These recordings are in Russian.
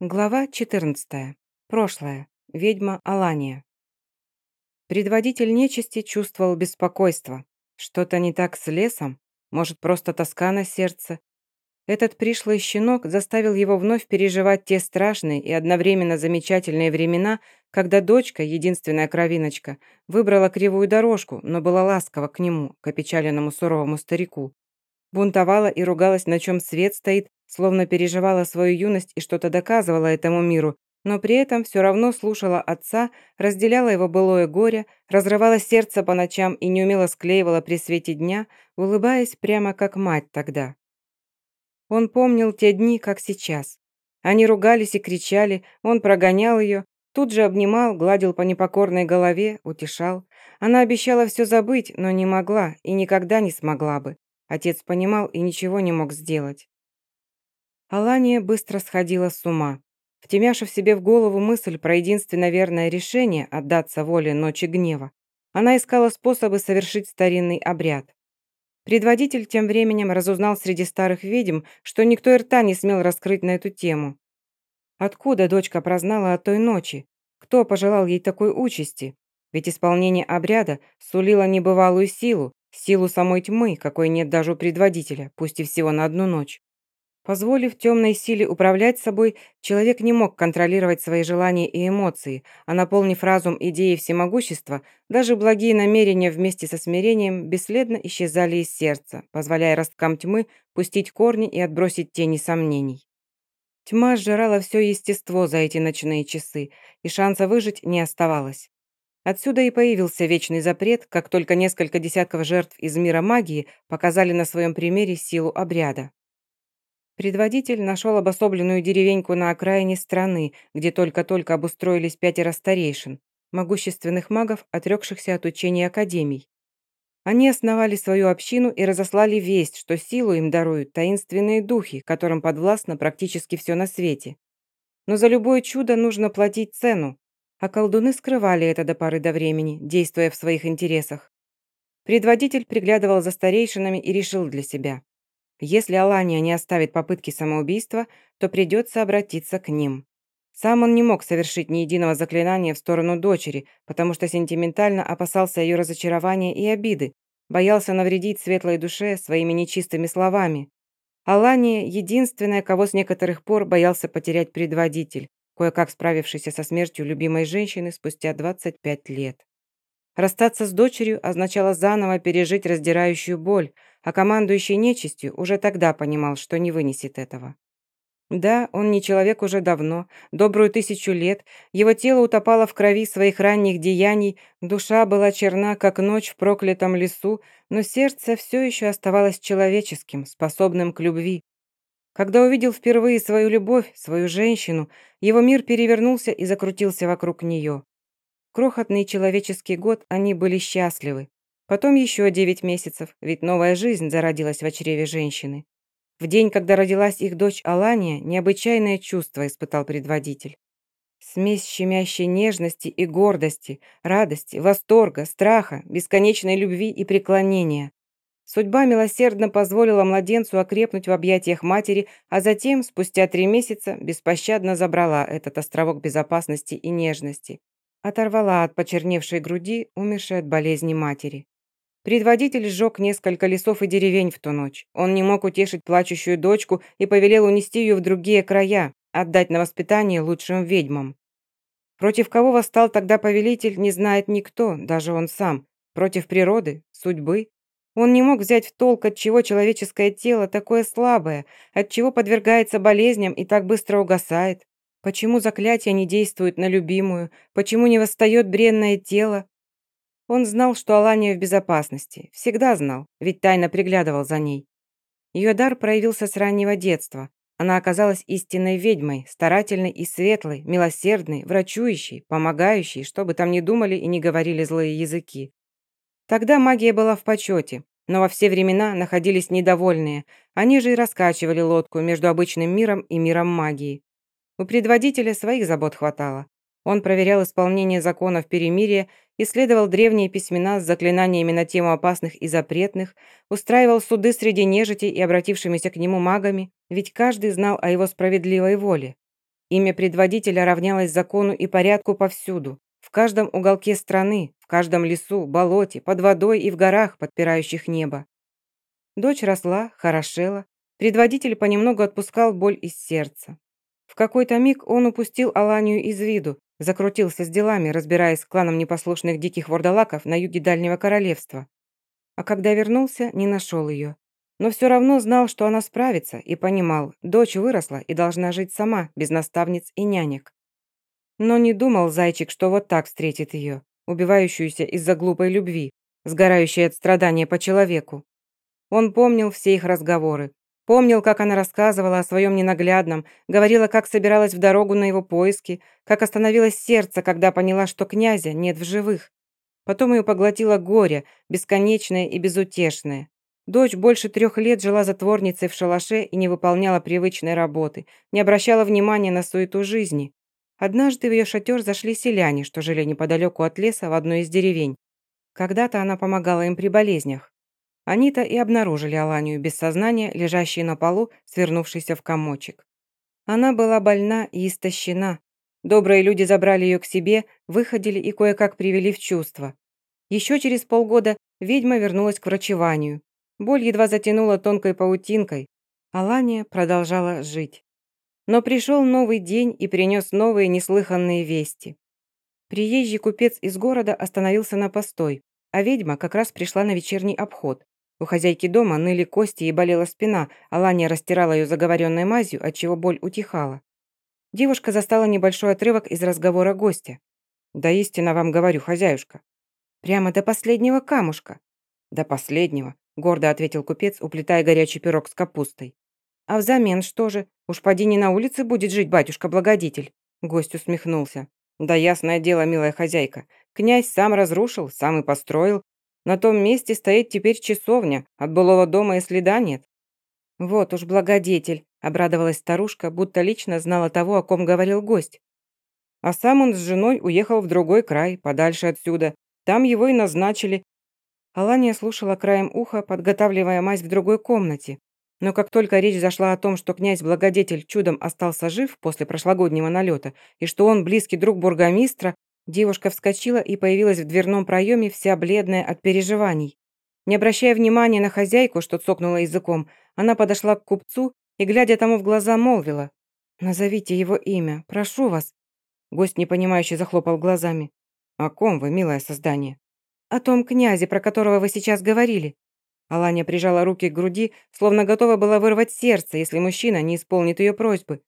Глава 14. Прошлое. Ведьма Алания. Предводитель нечисти чувствовал беспокойство. Что-то не так с лесом? Может, просто тоска на сердце? Этот пришлый щенок заставил его вновь переживать те страшные и одновременно замечательные времена, когда дочка, единственная кровиночка, выбрала кривую дорожку, но была ласкова к нему, к опечаленному суровому старику. Бунтовала и ругалась, на чем свет стоит, словно переживала свою юность и что-то доказывала этому миру, но при этом все равно слушала отца, разделяла его былое горе, разрывала сердце по ночам и неумело склеивала при свете дня, улыбаясь прямо как мать тогда. Он помнил те дни, как сейчас. Они ругались и кричали, он прогонял ее, тут же обнимал, гладил по непокорной голове, утешал. Она обещала все забыть, но не могла и никогда не смогла бы. Отец понимал и ничего не мог сделать. Алания быстро сходила с ума. Втемяшив себе в голову мысль про единственно верное решение отдаться воле ночи гнева, она искала способы совершить старинный обряд. Предводитель тем временем разузнал среди старых ведьм, что никто и рта не смел раскрыть на эту тему. Откуда дочка прознала о той ночи? Кто пожелал ей такой участи? Ведь исполнение обряда сулило небывалую силу, силу самой тьмы, какой нет даже у предводителя, пусть и всего на одну ночь. Позволив темной силе управлять собой, человек не мог контролировать свои желания и эмоции, а наполнив разум идеей всемогущества, даже благие намерения вместе со смирением бесследно исчезали из сердца, позволяя росткам тьмы пустить корни и отбросить тени сомнений. Тьма сжирала все естество за эти ночные часы, и шанса выжить не оставалось. Отсюда и появился вечный запрет, как только несколько десятков жертв из мира магии показали на своем примере силу обряда. Предводитель нашел обособленную деревеньку на окраине страны, где только-только обустроились пятеро старейшин, могущественных магов, отрекшихся от учения академий. Они основали свою общину и разослали весть, что силу им даруют таинственные духи, которым подвластно практически все на свете. Но за любое чудо нужно платить цену, а колдуны скрывали это до поры до времени, действуя в своих интересах. Предводитель приглядывал за старейшинами и решил для себя. Если Алания не оставит попытки самоубийства, то придется обратиться к ним. Сам он не мог совершить ни единого заклинания в сторону дочери, потому что сентиментально опасался ее разочарования и обиды, боялся навредить светлой душе своими нечистыми словами. Алания – единственная, кого с некоторых пор боялся потерять предводитель, кое-как справившийся со смертью любимой женщины спустя 25 лет. Расстаться с дочерью означало заново пережить раздирающую боль, а командующий нечистью уже тогда понимал, что не вынесет этого. Да, он не человек уже давно, добрую тысячу лет, его тело утопало в крови своих ранних деяний, душа была черна, как ночь в проклятом лесу, но сердце все еще оставалось человеческим, способным к любви. Когда увидел впервые свою любовь, свою женщину, его мир перевернулся и закрутился вокруг нее. Крохотный человеческий год они были счастливы. Потом еще девять месяцев, ведь новая жизнь зародилась в чреве женщины. В день, когда родилась их дочь Алания, необычайное чувство испытал предводитель. Смесь щемящей нежности и гордости, радости, восторга, страха, бесконечной любви и преклонения. Судьба милосердно позволила младенцу окрепнуть в объятиях матери, а затем, спустя три месяца, беспощадно забрала этот островок безопасности и нежности оторвала от почерневшей груди, умершей от болезни матери. Предводитель сжег несколько лесов и деревень в ту ночь. Он не мог утешить плачущую дочку и повелел унести ее в другие края, отдать на воспитание лучшим ведьмам. Против кого восстал тогда повелитель, не знает никто, даже он сам. Против природы, судьбы. Он не мог взять в толк, от чего человеческое тело такое слабое, от чего подвергается болезням и так быстро угасает. Почему заклятие не действует на любимую? Почему не восстает бренное тело? Он знал, что Алания в безопасности. Всегда знал, ведь тайно приглядывал за ней. Ее дар проявился с раннего детства. Она оказалась истинной ведьмой, старательной и светлой, милосердной, врачующей, помогающей, что бы там ни думали и не говорили злые языки. Тогда магия была в почете, но во все времена находились недовольные. Они же и раскачивали лодку между обычным миром и миром магии. У предводителя своих забот хватало. Он проверял исполнение законов перемирия, исследовал древние письмена с заклинаниями на тему опасных и запретных, устраивал суды среди нежити и обратившимися к нему магами, ведь каждый знал о его справедливой воле. Имя предводителя равнялось закону и порядку повсюду. В каждом уголке страны, в каждом лесу, болоте, под водой и в горах, подпирающих небо. Дочь росла, хорошела. Предводитель понемногу отпускал боль из сердца. В какой-то миг он упустил Аланию из виду, закрутился с делами, разбираясь с кланом непослушных диких вордалаков на юге Дальнего Королевства. А когда вернулся, не нашел ее. Но все равно знал, что она справится, и понимал, дочь выросла и должна жить сама, без наставниц и нянек. Но не думал зайчик, что вот так встретит ее, убивающуюся из-за глупой любви, сгорающей от страдания по человеку. Он помнил все их разговоры, Помнил, как она рассказывала о своем ненаглядном, говорила, как собиралась в дорогу на его поиски, как остановилось сердце, когда поняла, что князя нет в живых. Потом ее поглотило горе, бесконечное и безутешное. Дочь больше трех лет жила затворницей в шалаше и не выполняла привычной работы, не обращала внимания на суету жизни. Однажды в ее шатер зашли селяне, что жили неподалеку от леса в одной из деревень. Когда-то она помогала им при болезнях. Они-то и обнаружили Аланию без сознания, лежащей на полу, свернувшейся в комочек. Она была больна и истощена. Добрые люди забрали ее к себе, выходили и кое-как привели в чувство. Еще через полгода ведьма вернулась к врачеванию. Боль едва затянула тонкой паутинкой. Алания продолжала жить. Но пришел новый день и принес новые неслыханные вести. Приезжий купец из города остановился на постой, а ведьма как раз пришла на вечерний обход. У хозяйки дома ныли кости и болела спина, а Ланя растирала ее заговоренной мазью, отчего боль утихала. Девушка застала небольшой отрывок из разговора гостя. «Да истинно вам говорю, хозяюшка». «Прямо до последнего камушка». «До последнего», — гордо ответил купец, уплетая горячий пирог с капустой. «А взамен что же? Уж поди не на улице будет жить батюшка-благодетель?» Гость усмехнулся. «Да ясное дело, милая хозяйка. Князь сам разрушил, сам и построил, на том месте стоит теперь часовня, от былого дома и следа нет». «Вот уж благодетель», — обрадовалась старушка, будто лично знала того, о ком говорил гость. А сам он с женой уехал в другой край, подальше отсюда. Там его и назначили. Алания слушала краем уха, подготавливая мазь в другой комнате. Но как только речь зашла о том, что князь-благодетель чудом остался жив после прошлогоднего налета, и что он близкий друг бургомистра, Девушка вскочила и появилась в дверном проеме, вся бледная от переживаний. Не обращая внимания на хозяйку, что цокнула языком, она подошла к купцу и, глядя тому в глаза, молвила. «Назовите его имя, прошу вас». Гость непонимающе захлопал глазами. «О ком вы, милое создание?» «О том князе, про которого вы сейчас говорили». Аланя прижала руки к груди, словно готова была вырвать сердце, если мужчина не исполнит ее просьбы.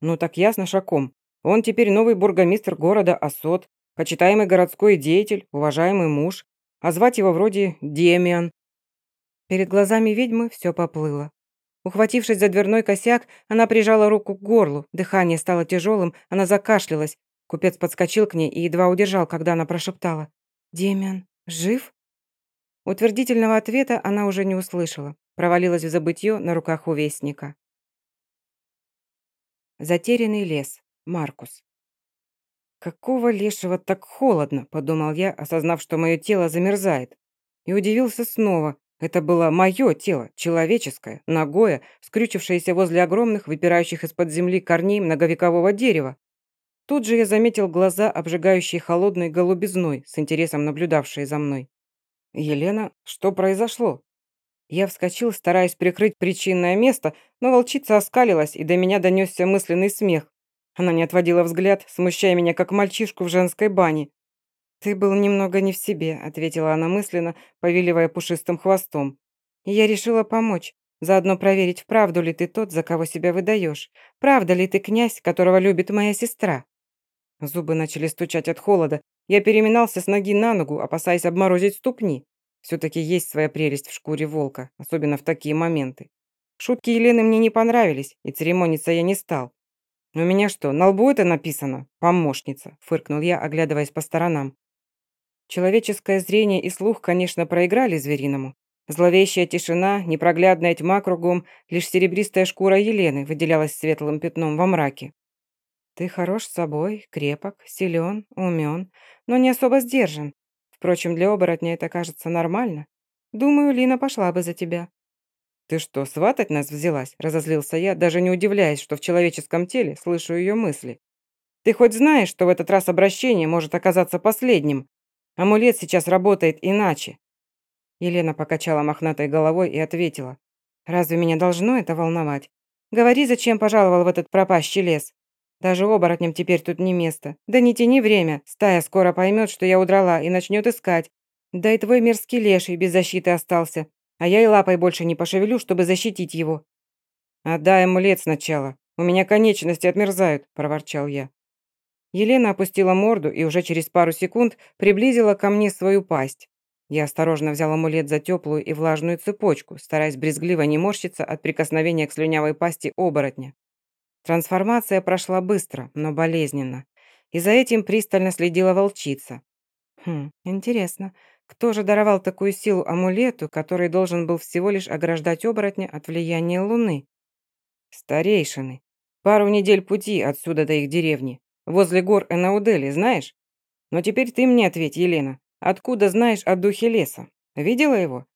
«Ну так ясно, Шаком. Он теперь новый бургомистр города Осот, почитаемый городской деятель, уважаемый муж, а звать его вроде Демиан. Перед глазами ведьмы все поплыло. Ухватившись за дверной косяк, она прижала руку к горлу, дыхание стало тяжелым, она закашлялась. Купец подскочил к ней и едва удержал, когда она прошептала. «Демиан, жив?» Утвердительного ответа она уже не услышала, провалилась в забытье на руках увестника. Затерянный лес. Маркус. «Какого лешего так холодно?» – подумал я, осознав, что мое тело замерзает. И удивился снова. Это было мое тело, человеческое, ногое, скрючившееся возле огромных, выпирающих из-под земли корней многовекового дерева. Тут же я заметил глаза, обжигающие холодной голубизной, с интересом наблюдавшие за мной. «Елена, что произошло?» Я вскочил, стараясь прикрыть причинное место, но волчица оскалилась, и до меня донесся мысленный смех. Она не отводила взгляд, смущая меня, как мальчишку в женской бане. «Ты был немного не в себе», — ответила она мысленно, повиливая пушистым хвостом. И я решила помочь, заодно проверить, вправду ли ты тот, за кого себя выдаешь. Правда ли ты князь, которого любит моя сестра?» Зубы начали стучать от холода. Я переминался с ноги на ногу, опасаясь обморозить ступни. Все-таки есть своя прелесть в шкуре волка, особенно в такие моменты. Шутки Елены мне не понравились, и церемониться я не стал. «У меня что, на лбу это написано? Помощница», – фыркнул я, оглядываясь по сторонам. Человеческое зрение и слух, конечно, проиграли звериному. Зловещая тишина, непроглядная тьма кругом, лишь серебристая шкура Елены выделялась светлым пятном во мраке. «Ты хорош собой, крепок, силен, умен, но не особо сдержан. Впрочем, для оборотня это кажется нормально. Думаю, Лина пошла бы за тебя». «Ты что, сватать нас взялась?» – разозлился я, даже не удивляясь, что в человеческом теле слышу ее мысли. «Ты хоть знаешь, что в этот раз обращение может оказаться последним? Амулет сейчас работает иначе». Елена покачала мохнатой головой и ответила. «Разве меня должно это волновать? Говори, зачем пожаловал в этот пропащий лес? Даже оборотням теперь тут не место. Да не тяни время, стая скоро поймет, что я удрала и начнет искать. Да и твой мерзкий леший без защиты остался, а я и лапой больше не пошевелю, чтобы защитить его». «Отдай амулет сначала, у меня конечности отмерзают», – проворчал я. Елена опустила морду и уже через пару секунд приблизила ко мне свою пасть. Я осторожно взял амулет за теплую и влажную цепочку, стараясь брезгливо не морщиться от прикосновения к слюнявой пасти оборотня. Трансформация прошла быстро, но болезненно. И за этим пристально следила волчица. Хм, интересно, кто же даровал такую силу амулету, который должен был всего лишь ограждать оборотня от влияния луны? Старейшины. Пару недель пути отсюда до их деревни. Возле гор Энаудели, знаешь? Но теперь ты мне ответь, Елена. Откуда знаешь о духе леса? Видела его?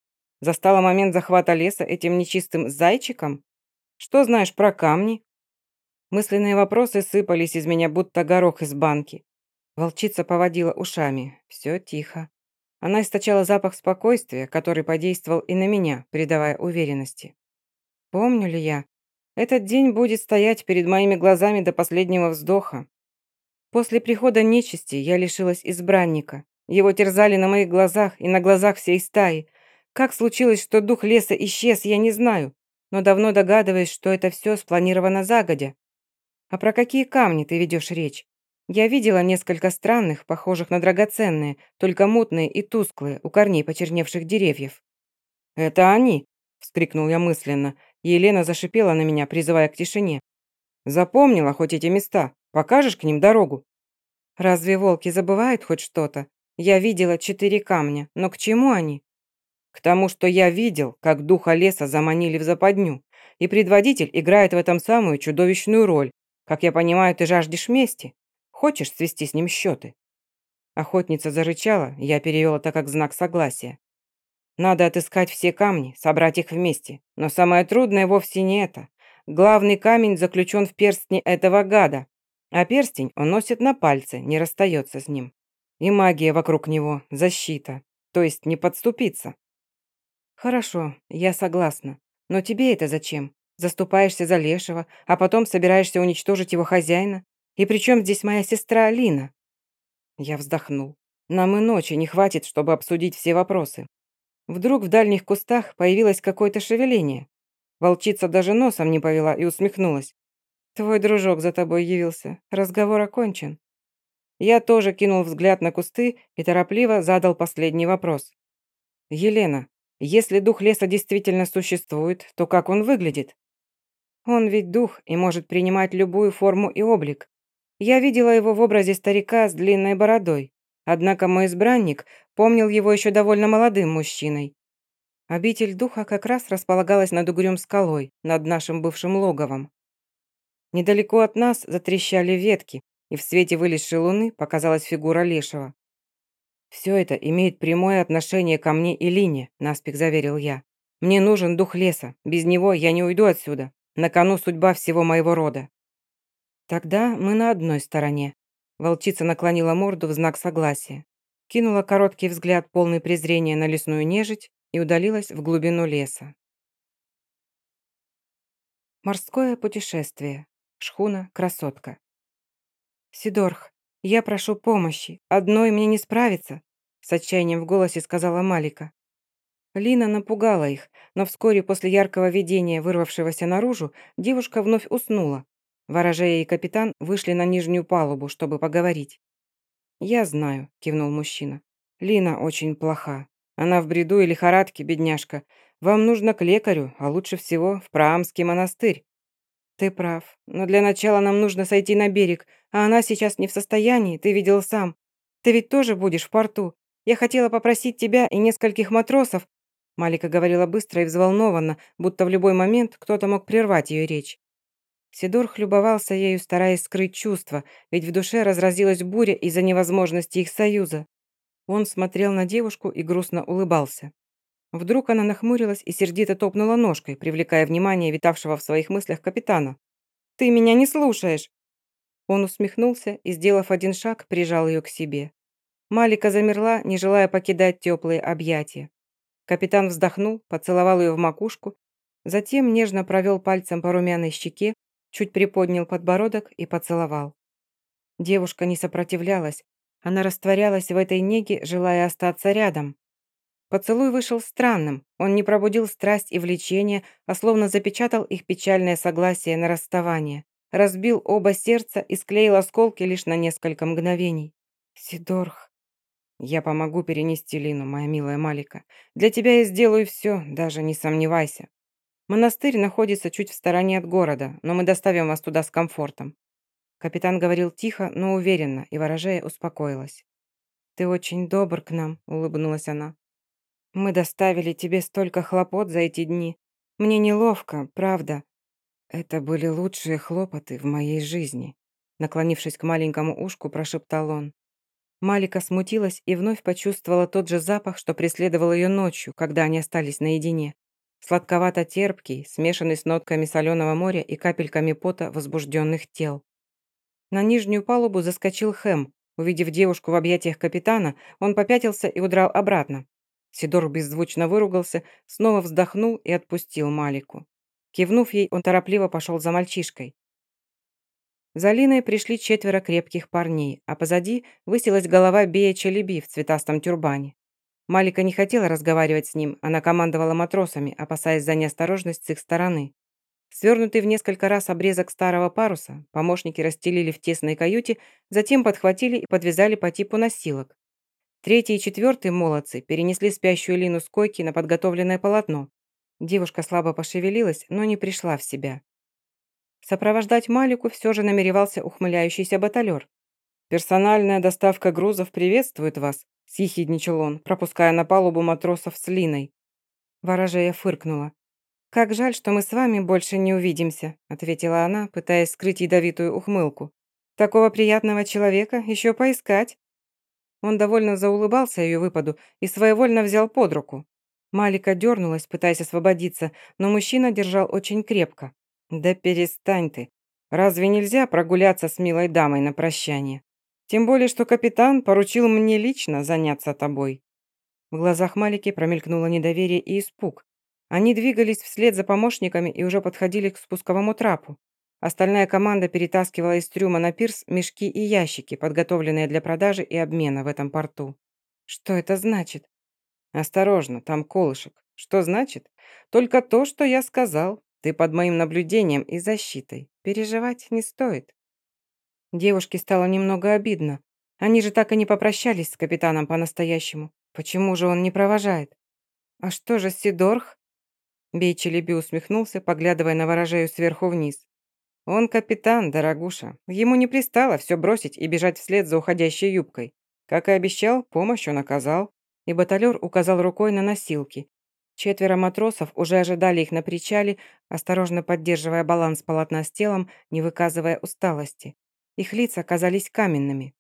Застала момент захвата леса этим нечистым зайчиком? Что знаешь про камни? Мысленные вопросы сыпались из меня, будто горох из банки. Волчица поводила ушами. Все тихо. Она источала запах спокойствия, который подействовал и на меня, придавая уверенности. Помню ли я? Этот день будет стоять перед моими глазами до последнего вздоха. После прихода нечисти я лишилась избранника. Его терзали на моих глазах и на глазах всей стаи. Как случилось, что дух леса исчез, я не знаю, но давно догадываюсь, что это все спланировано загодя. А про какие камни ты ведешь речь? Я видела несколько странных, похожих на драгоценные, только мутные и тусклые, у корней почерневших деревьев. «Это они!» – вскрикнул я мысленно, Елена зашипела на меня, призывая к тишине. «Запомнила хоть эти места? Покажешь к ним дорогу?» «Разве волки забывают хоть что-то? Я видела четыре камня, но к чему они?» «К тому, что я видел, как духа леса заманили в западню, и предводитель играет в этом самую чудовищную роль, как я понимаю, ты жаждешь мести. Хочешь свести с ним счеты?» Охотница зарычала, я перевел это как знак согласия. Надо отыскать все камни, собрать их вместе. Но самое трудное вовсе не это. Главный камень заключен в перстне этого гада, а перстень он носит на пальце, не расстается с ним. И магия вокруг него, защита, то есть не подступиться. Хорошо, я согласна. Но тебе это зачем? Заступаешься за Лешего, а потом собираешься уничтожить его хозяина? И при чем здесь моя сестра Алина?» Я вздохнул. «Нам и ночи не хватит, чтобы обсудить все вопросы». Вдруг в дальних кустах появилось какое-то шевеление. Волчица даже носом не повела и усмехнулась. «Твой дружок за тобой явился. Разговор окончен». Я тоже кинул взгляд на кусты и торопливо задал последний вопрос. «Елена, если дух леса действительно существует, то как он выглядит?» Он ведь дух и может принимать любую форму и облик. Я видела его в образе старика с длинной бородой. Однако мой избранник помнил его еще довольно молодым мужчиной. Обитель духа как раз располагалась над угрюм скалой, над нашим бывшим логовом. Недалеко от нас затрещали ветки, и в свете вылезшей луны показалась фигура лешего. «Все это имеет прямое отношение ко мне и Лине», – наспех заверил я. «Мне нужен дух леса. Без него я не уйду отсюда. На кону судьба всего моего рода». «Тогда мы на одной стороне». Волчица наклонила морду в знак согласия, кинула короткий взгляд полный презрения на лесную нежить и удалилась в глубину леса. Морское путешествие. Шхуна «Красотка». «Сидорх, я прошу помощи. Одной мне не справиться», с отчаянием в голосе сказала Малика. Лина напугала их, но вскоре после яркого видения, вырвавшегося наружу, девушка вновь уснула. Ворожея и капитан вышли на нижнюю палубу, чтобы поговорить. «Я знаю», – кивнул мужчина. «Лина очень плоха. Она в бреду и лихорадке, бедняжка. Вам нужно к лекарю, а лучше всего в Праамский монастырь». «Ты прав. Но для начала нам нужно сойти на берег, а она сейчас не в состоянии, ты видел сам. Ты ведь тоже будешь в порту. Я хотела попросить тебя и нескольких матросов Малика говорила быстро и взволнованно, будто в любой момент кто-то мог прервать ее речь. Сидор хлюбовался ею, стараясь скрыть чувства, ведь в душе разразилась буря из-за невозможности их союза. Он смотрел на девушку и грустно улыбался. Вдруг она нахмурилась и сердито топнула ножкой, привлекая внимание витавшего в своих мыслях капитана. «Ты меня не слушаешь!» Он усмехнулся и, сделав один шаг, прижал ее к себе. Малика замерла, не желая покидать теплые объятия. Капитан вздохнул, поцеловал ее в макушку, затем нежно провел пальцем по румяной щеке, чуть приподнял подбородок и поцеловал. Девушка не сопротивлялась, она растворялась в этой неге, желая остаться рядом. Поцелуй вышел странным, он не пробудил страсть и влечение, а словно запечатал их печальное согласие на расставание, разбил оба сердца и склеил осколки лишь на несколько мгновений. «Сидорх», я помогу перенести Лину, моя милая Малика. Для тебя я сделаю все, даже не сомневайся. Монастырь находится чуть в стороне от города, но мы доставим вас туда с комфортом». Капитан говорил тихо, но уверенно, и ворожея успокоилась. «Ты очень добр к нам», — улыбнулась она. «Мы доставили тебе столько хлопот за эти дни. Мне неловко, правда. Это были лучшие хлопоты в моей жизни», наклонившись к маленькому ушку, прошептал он. Малика смутилась и вновь почувствовала тот же запах, что преследовал ее ночью, когда они остались наедине. Сладковато-терпкий, смешанный с нотками соленого моря и капельками пота возбужденных тел. На нижнюю палубу заскочил Хэм. Увидев девушку в объятиях капитана, он попятился и удрал обратно. Сидор беззвучно выругался, снова вздохнул и отпустил Малику. Кивнув ей, он торопливо пошел за мальчишкой. За Линой пришли четверо крепких парней, а позади высилась голова Бея Челеби в цветастом тюрбане. Малика не хотела разговаривать с ним, она командовала матросами, опасаясь за неосторожность с их стороны. Свернутый в несколько раз обрезок старого паруса, помощники расстелили в тесной каюте, затем подхватили и подвязали по типу носилок. Третий и четвертый молодцы перенесли спящую Лину с койки на подготовленное полотно. Девушка слабо пошевелилась, но не пришла в себя. Сопровождать Малику все же намеревался ухмыляющийся баталер. «Персональная доставка грузов приветствует вас», – съехидничал он, пропуская на палубу матросов с Линой. Ворожея фыркнула. «Как жаль, что мы с вами больше не увидимся», – ответила она, пытаясь скрыть ядовитую ухмылку. «Такого приятного человека еще поискать». Он довольно заулыбался ее выпаду и своевольно взял под руку. Малика дернулась, пытаясь освободиться, но мужчина держал очень крепко. «Да перестань ты. Разве нельзя прогуляться с милой дамой на прощание? Тем более, что капитан поручил мне лично заняться тобой». В глазах Малики промелькнуло недоверие и испуг. Они двигались вслед за помощниками и уже подходили к спусковому трапу. Остальная команда перетаскивала из трюма на пирс мешки и ящики, подготовленные для продажи и обмена в этом порту. Что это значит? Осторожно, там колышек. Что значит? Только то, что я сказал. Ты под моим наблюдением и защитой. Переживать не стоит». Девушке стало немного обидно. Они же так и не попрощались с капитаном по-настоящему. Почему же он не провожает? А что же Сидорх? Бейчелеби усмехнулся, поглядывая на ворожею сверху вниз. Он капитан, дорогуша. Ему не пристало все бросить и бежать вслед за уходящей юбкой. Как и обещал, помощь он оказал. И баталер указал рукой на носилки, Четверо матросов уже ожидали их на причале, осторожно поддерживая баланс полотна с телом, не выказывая усталости. Их лица казались каменными.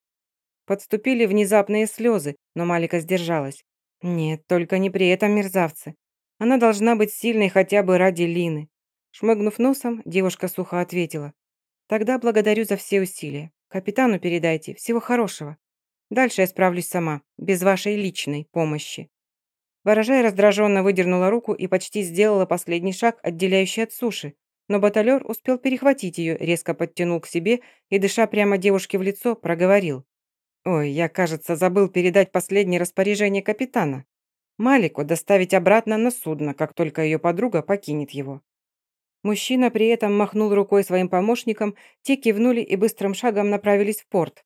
Подступили внезапные слезы, но Малика сдержалась. Нет, только не при этом мерзавце. Она должна быть сильной хотя бы ради Лины. Шмыгнув носом, девушка сухо ответила. «Тогда благодарю за все усилия. Капитану передайте. Всего хорошего. Дальше я справлюсь сама, без вашей личной помощи». Ворожая раздраженно выдернула руку и почти сделала последний шаг, отделяющий от суши. Но баталер успел перехватить ее, резко подтянул к себе и, дыша прямо девушке в лицо, проговорил. «Ой, я, кажется, забыл передать последнее распоряжение капитана. Малику доставить обратно на судно, как только ее подруга покинет его». Мужчина при этом махнул рукой своим помощникам, те кивнули и быстрым шагом направились в порт.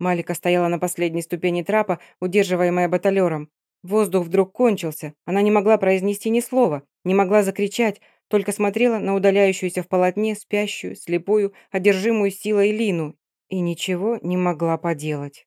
Малика стояла на последней ступени трапа, удерживаемая баталером. Воздух вдруг кончился. Она не могла произнести ни слова, не могла закричать, только смотрела на удаляющуюся в полотне, спящую, слепую, одержимую силой Лину и ничего не могла поделать.